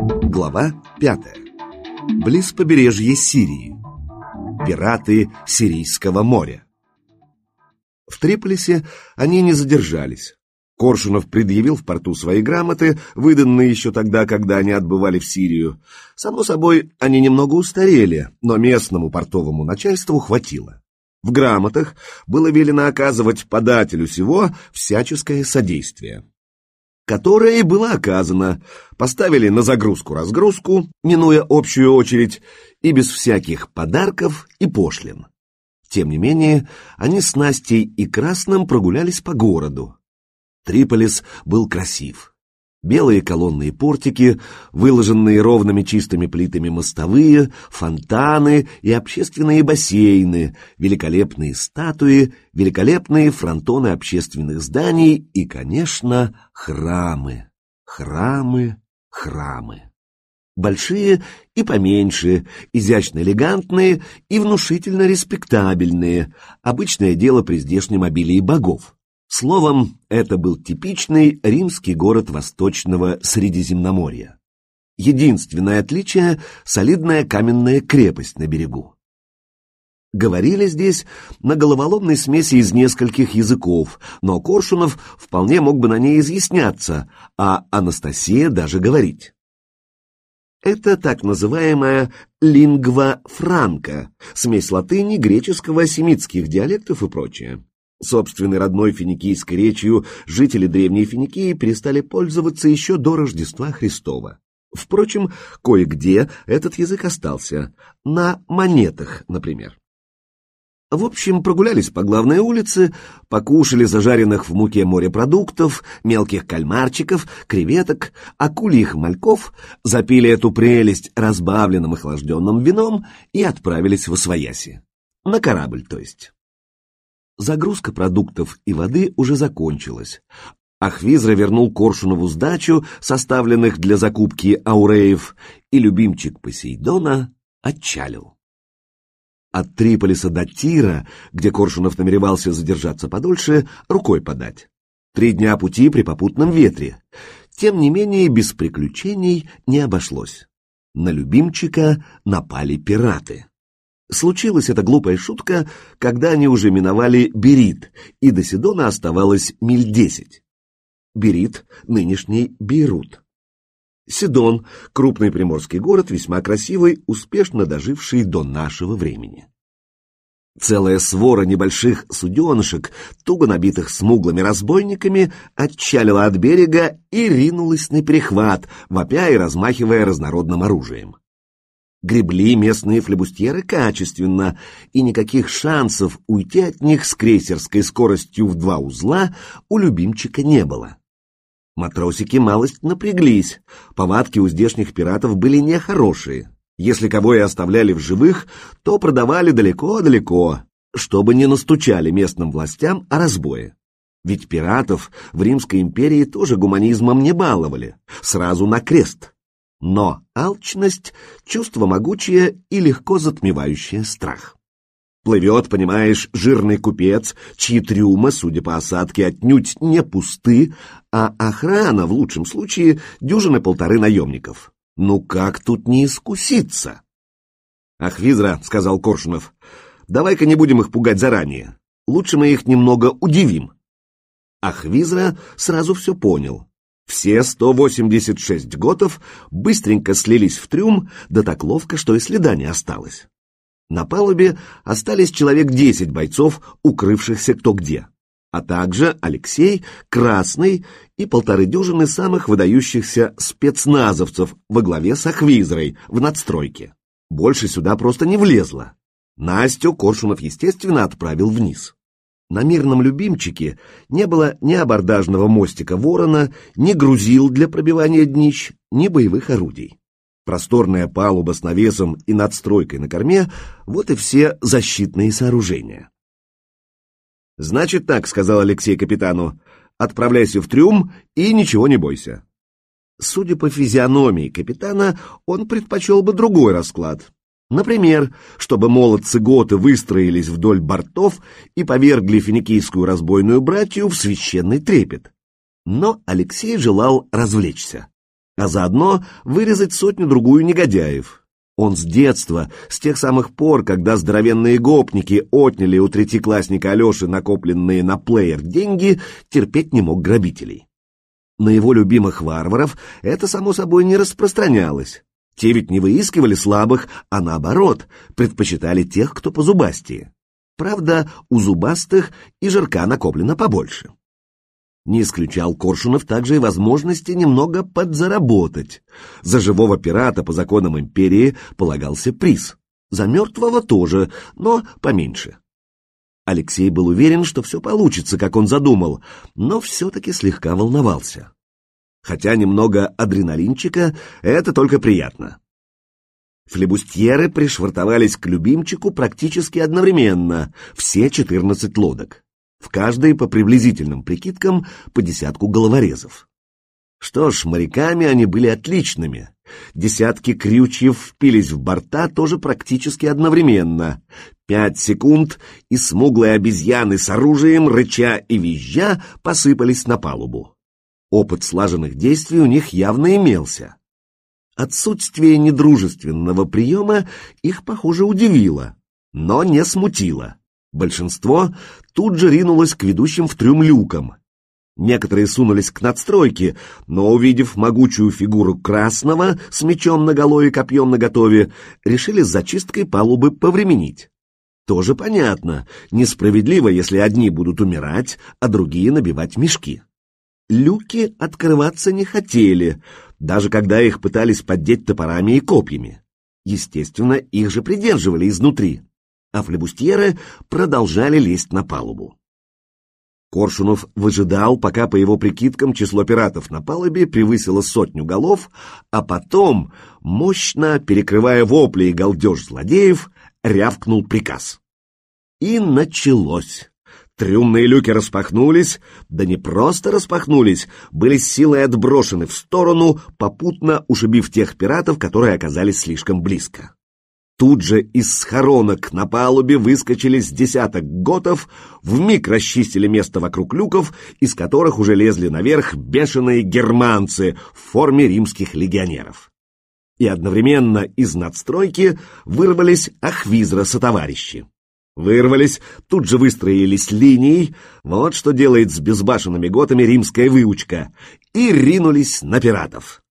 Глава пятая. Близ побережья Сирии. Пираты Сирийского моря. В Триполисе они не задержались. Коршунов предъявил в порту свои грамоты, выданные еще тогда, когда они отбывали в Сирию. Само собой, они немного устарели, но местному портовому начальству хватило. В грамотах было велено оказывать подателю всего всяческое содействие. Которое и было оказано. Поставили на загрузку-разгрузку, минуя общую очередь, и без всяких подарков и пошлин. Тем не менее, они с Настей и Красным прогулялись по городу. Триполис был красив. Белые колонные портики, выложенные ровными чистыми плитами мостовые, фонтаны и общественные бассейны, великолепные статуи, великолепные фронтоны общественных зданий и, конечно, храмы. Храмы, храмы. Большие и поменьше, изящно-элегантные и внушительно респектабельные, обычное дело при здешнем обилии богов. Словом, это был типичный римский город Восточного Средиземноморья. Единственное отличие — солидная каменная крепость на берегу. Говорили здесь на головоломной смеси из нескольких языков, но Коршунов вполне мог бы на ней изъясняться, а Анастасия даже говорить. Это так называемая лингва франка, смесь латыни, греческого, семитских диалектов и прочее. Собственной родной финикийской речью жители Древней Финикии перестали пользоваться еще до Рождества Христова. Впрочем, кое-где этот язык остался, на монетах, например. В общем, прогулялись по главной улице, покушали зажаренных в муке морепродуктов, мелких кальмарчиков, креветок, акульих мальков, запили эту прелесть разбавленным охлажденным вином и отправились в Освояси. На корабль, то есть. Загрузка продуктов и воды уже закончилась. Ахвизра вернул Коршунову сдачу, составленных для закупки ауреев, и любимчик Посейдона отчалил. От Триполиса до Тира, где Коршунов намеревался задержаться подольше, рукой подать. Три дня пути при попутном ветре. Тем не менее, без приключений не обошлось. На любимчика напали пираты. Случилась эта глупая шутка, когда они уже миновали Берит, и до Сидона оставалось миль десять. Берит — нынешний Бейрут. Сидон — крупный приморский город, весьма красивый, успешно доживший до нашего времени. Целая свора небольших суденышек, туго набитых смуглыми разбойниками, отчалила от берега и ринулась на перехват, вопя и размахивая разнородным оружием. Гребли местные флебустьеры качественно, и никаких шансов уйти от них с крейсерской скоростью в два узла у любимчика не было. Матросики малость напряглись, повадки у здешних пиратов были нехорошие. Если кого и оставляли в живых, то продавали далеко-далеко, чтобы не настучали местным властям о разбое. Ведь пиратов в Римской империи тоже гуманизмом не баловали, сразу на крест. Но алчность — чувство могучее и легко затмевающее страх. Плывет, понимаешь, жирный купец, чьи трюмы, судя по осадке, отнюдь не пусты, а охрана, в лучшем случае, дюжины полторы наемников. Ну как тут не искуситься? «Ах, Визра», — сказал Коршунов, — «давай-ка не будем их пугать заранее. Лучше мы их немного удивим». Ахвизра сразу все понял. Все 186 готов быстренько слились в трюм, да так ловко, что и следа не осталось. На палубе остались человек 10 бойцов, укрывшихся кто где, а также Алексей, Красный и полторы дюжины самых выдающихся спецназовцев во главе с Ахвизрой в надстройке. Больше сюда просто не влезло. Настю Коршунов, естественно, отправил вниз. На мирном любимчике не было ни абордажного мостика ворона, ни грузил для пробивания днищ, ни боевых орудий. Просторная палуба с навесом и надстройкой на корме — вот и все защитные сооружения. «Значит так», — сказал Алексей капитану, — «отправляйся в трюм и ничего не бойся». Судя по физиономии капитана, он предпочел бы другой расклад. Например, чтобы молодцы-готы выстроились вдоль бортов и повергли финикийскую разбойную братью в священный трепет. Но Алексей желал развлечься. а заодно вырезать сотню-другую негодяев. Он с детства, с тех самых пор, когда здоровенные гопники отняли у третьеклассника Алеши накопленные на плеер деньги, терпеть не мог грабителей. На его любимых варваров это, само собой, не распространялось. Те ведь не выискивали слабых, а наоборот, предпочитали тех, кто позубастее. Правда, у зубастых и жирка накоплено побольше. Не исключал Коршунов также и возможности немного подзаработать. За живого пирата по законам империи полагался приз. За мертвого тоже, но поменьше. Алексей был уверен, что все получится, как он задумал, но все-таки слегка волновался. Хотя немного адреналинчика — это только приятно. Флебустьеры пришвартовались к любимчику практически одновременно, все 14 лодок. В каждой, по приблизительным прикидкам, по десятку головорезов. Что ж, моряками они были отличными. Десятки крючьев впились в борта тоже практически одновременно. Пять секунд, и смуглые обезьяны с оружием, рыча и визжа, посыпались на палубу. Опыт слаженных действий у них явно имелся. Отсутствие недружественного приема их, похоже, удивило, но не смутило. Большинство тут же ринулось к ведущим в трюм люкам. Некоторые сунулись к надстройке, но, увидев могучую фигуру красного с мечом наголо и копьем наготове, решили с зачисткой палубы повременить. Тоже понятно, несправедливо, если одни будут умирать, а другие набивать мешки. Люки открываться не хотели, даже когда их пытались поддеть топорами и копьями. Естественно, их же придерживали изнутри, а флебустьеры продолжали лезть на палубу. Коршунов выжидал, пока, по его прикидкам, число пиратов на палубе превысило сотню голов, а потом, мощно перекрывая вопли и галдеж злодеев, рявкнул приказ. И началось. Трюмные люки распахнулись, да не просто распахнулись, были силой отброшены в сторону, попутно ушибив тех пиратов, которые оказались слишком близко. Тут же из схоронок на палубе выскочили с десяток готов, вмиг расчистили место вокруг люков, из которых уже лезли наверх бешеные германцы в форме римских легионеров. И одновременно из надстройки вырвались ахвизра сотоварищи. Вырвались, тут же выстроились линией, вот что делает с безбашенными готами римская выучка, и ринулись на пиратов.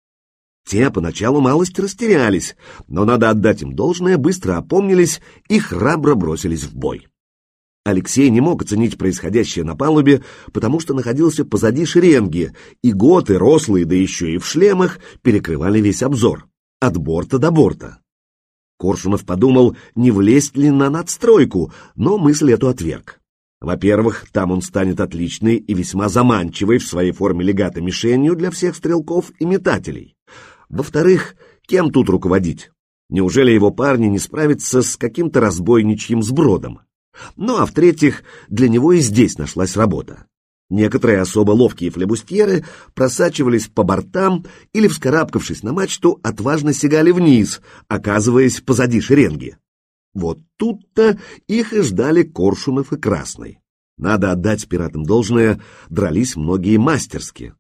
Те поначалу малость растерялись, но надо отдать им должное, быстро опомнились и храбро бросились в бой. Алексей не мог оценить происходящее на палубе, потому что находился позади шеренги, и готы, рослые, да еще и в шлемах, перекрывали весь обзор, от борта до борта. Коршунов подумал, не влезть ли на надстройку, но мысль эту отверг. Во-первых, там он станет отличной и весьма заманчивой в своей форме легата мишенью для всех стрелков и метателей. Во-вторых, кем тут руководить? Неужели его парни не справятся с каким-то разбойничьим сбродом? Ну а в-третьих, для него и здесь нашлась работа. Некоторые особо ловкие флебустьеры просачивались по бортам или, вскарабкавшись на мачту, отважно сигали вниз, оказываясь позади шеренги. Вот тут-то их и ждали Коршунов и Красный. Надо отдать пиратам должное, дрались многие мастерски.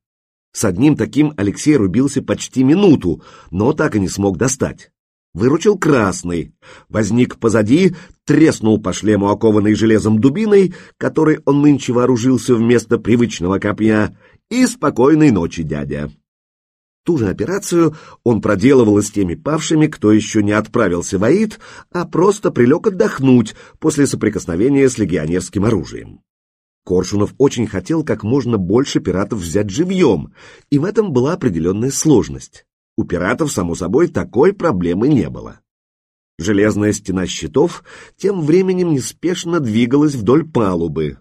С одним таким Алексей рубился почти минуту, но так и не смог достать. Выручил красный. Возник позади, треснул по шлему окованной железом дубиной, которой он нынче вооружился вместо привычного копья, и спокойной ночи, дядя. Ту же операцию он проделывал с теми павшими, кто еще не отправился в Аид, а просто прилег отдохнуть после соприкосновения с легионерским оружием. Коршунов очень хотел как можно больше пиратов взять живьем, и в этом была определенная сложность. У пиратов, само собой, такой проблемы не было. Железная стена щитов тем временем неспешно двигалась вдоль палубы.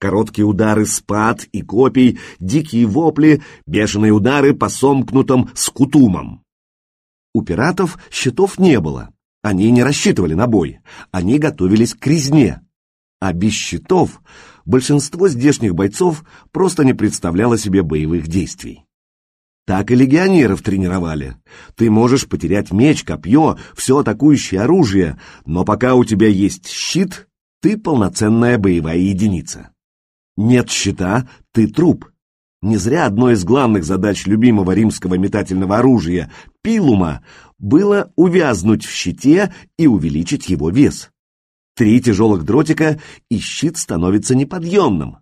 Короткие удары спад и копий, дикие вопли, бешеные удары по сомкнутым скутумам. У пиратов щитов не было. Они не рассчитывали на бой. Они готовились к резне. А без щитов большинство здешних бойцов просто не представляло себе боевых действий. Так и легионеров тренировали. Ты можешь потерять меч, копье, все атакующее оружие, но пока у тебя есть щит, ты полноценная боевая единица. Нет щита, ты труп. Не зря одной из главных задач любимого римского метательного оружия — пилума — было увязнуть в щите и увеличить его вес. Три тяжелых дротика, и щит становится неподъемным.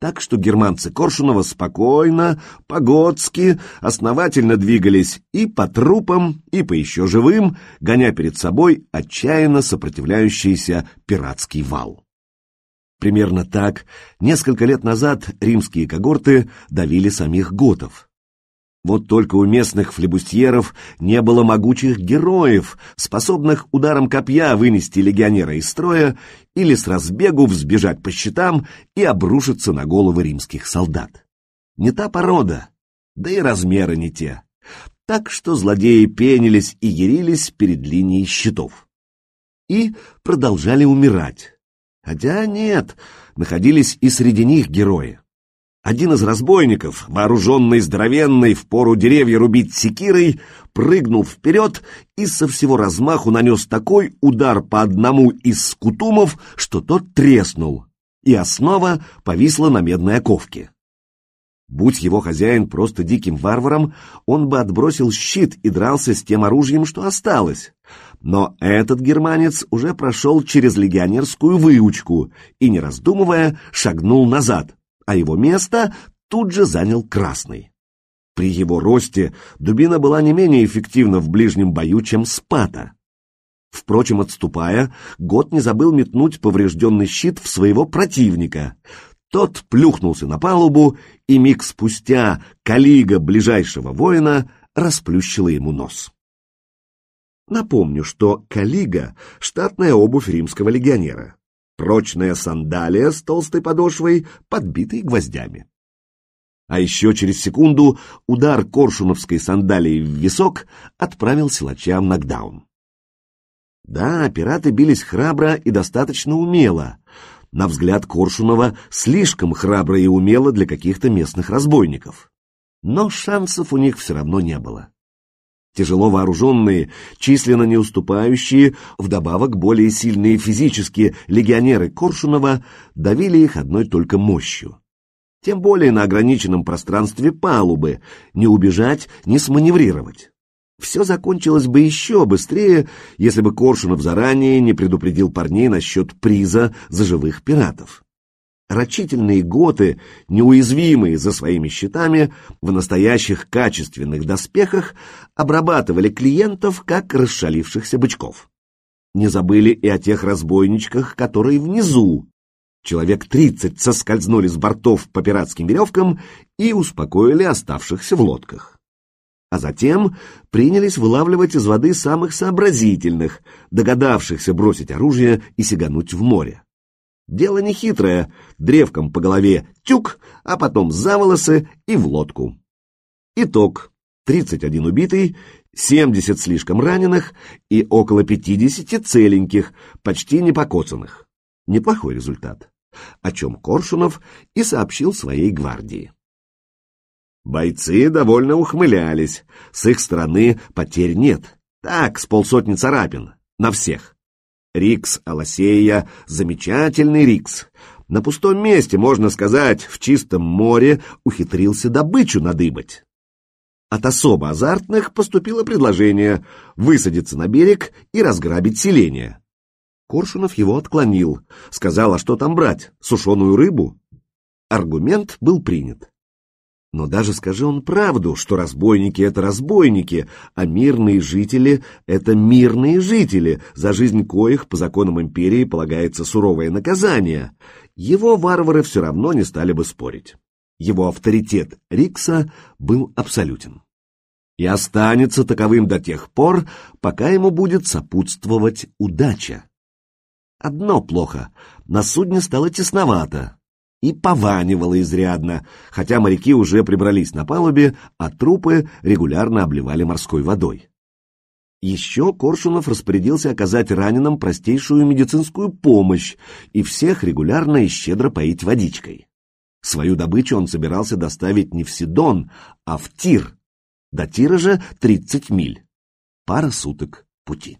Так что германцы Коршунова спокойно, погодски, основательно двигались и по трупам, и по еще живым, гоня перед собой отчаянно сопротивляющийся пиратский вал. Примерно так несколько лет назад римские когорты давили самих готов. Вот только у местных флебустьеров не было могучих героев, способных ударом копья вынести легионера из строя или с разбегу взбежать по щитам и обрушиться на головы римских солдат. Не та порода, да и размеры не те. Так что злодеи пенились и ярились перед линией щитов. И продолжали умирать Хотя нет, находились и среди них герои. Один из разбойников, вооруженный здоровенной в пору деревья рубить секирой, прыгнул вперед и со всего размаху нанес такой удар по одному из скутумов, что тот треснул, и основа повисла на медной оковке. Будь его хозяин просто диким варваром, он бы отбросил щит и дрался с тем оружием, что осталось. Но этот германец уже прошел через легионерскую выучку и, не раздумывая, шагнул назад, а его место тут же занял красный. При его росте дубина была не менее эффективна в ближнем бою, чем спата. Впрочем, отступая, Гот не забыл метнуть поврежденный щит в своего противника. Тот плюхнулся на палубу, и миг спустя калига ближайшего воина расплющила ему нос. Напомню, что калига — штатная обувь римского легионера. Прочная сандалия с толстой подошвой, подбитой гвоздями. А еще через секунду удар коршуновской сандалии в висок отправил силача в нокдаун. Да, пираты бились храбро и достаточно умело. На взгляд Коршунова слишком храбро и умело для каких-то местных разбойников. Но шансов у них все равно не было. Тяжело вооруженные, численно не уступающие, вдобавок более сильные физически легионеры Коршунова давили их одной только мощью. Тем более на ограниченном пространстве палубы, не убежать, не сманеврировать. Все закончилось бы еще быстрее, если бы Коршунов заранее не предупредил парней насчет приза за живых пиратов. Рачительные готы, неуязвимые за своими щитами, в настоящих качественных доспехах обрабатывали клиентов, как расшалившихся бычков. Не забыли и о тех разбойничках, которые внизу. Человек тридцать соскользнули с бортов по пиратским веревкам и успокоили оставшихся в лодках. А затем принялись вылавливать из воды самых сообразительных, догадавшихся бросить оружие и сигануть в море. Дело нехитрое, древком по голове тюк, а потом за волосы и в лодку. Итог. 31 убитый, 70 слишком раненых и около 50 целеньких, почти не покоцанных. Неплохой результат, о чем Коршунов и сообщил своей гвардии. Бойцы довольно ухмылялись, с их стороны потерь нет, так, с полсотни царапин, на всех. Рикс Аласея — замечательный Рикс. На пустом месте, можно сказать, в чистом море ухитрился добычу надыбать. От особо азартных поступило предложение высадиться на берег и разграбить селение. Коршунов его отклонил, сказал, а что там брать, сушеную рыбу? Аргумент был принят. Но даже скажи он правду, что разбойники — это разбойники, а мирные жители — это мирные жители, за жизнь коих по законам империи полагается суровое наказание, его варвары все равно не стали бы спорить. Его авторитет Рикса был абсолютен. И останется таковым до тех пор, пока ему будет сопутствовать удача. Одно плохо — на судне стало тесновато, и пованивало изрядно, хотя моряки уже прибрались на палубе, а трупы регулярно обливали морской водой. Еще Коршунов распорядился оказать раненым простейшую медицинскую помощь и всех регулярно и щедро поить водичкой. Свою добычу он собирался доставить не в Сидон, а в Тир. До Тира же 30 миль. Пара суток пути.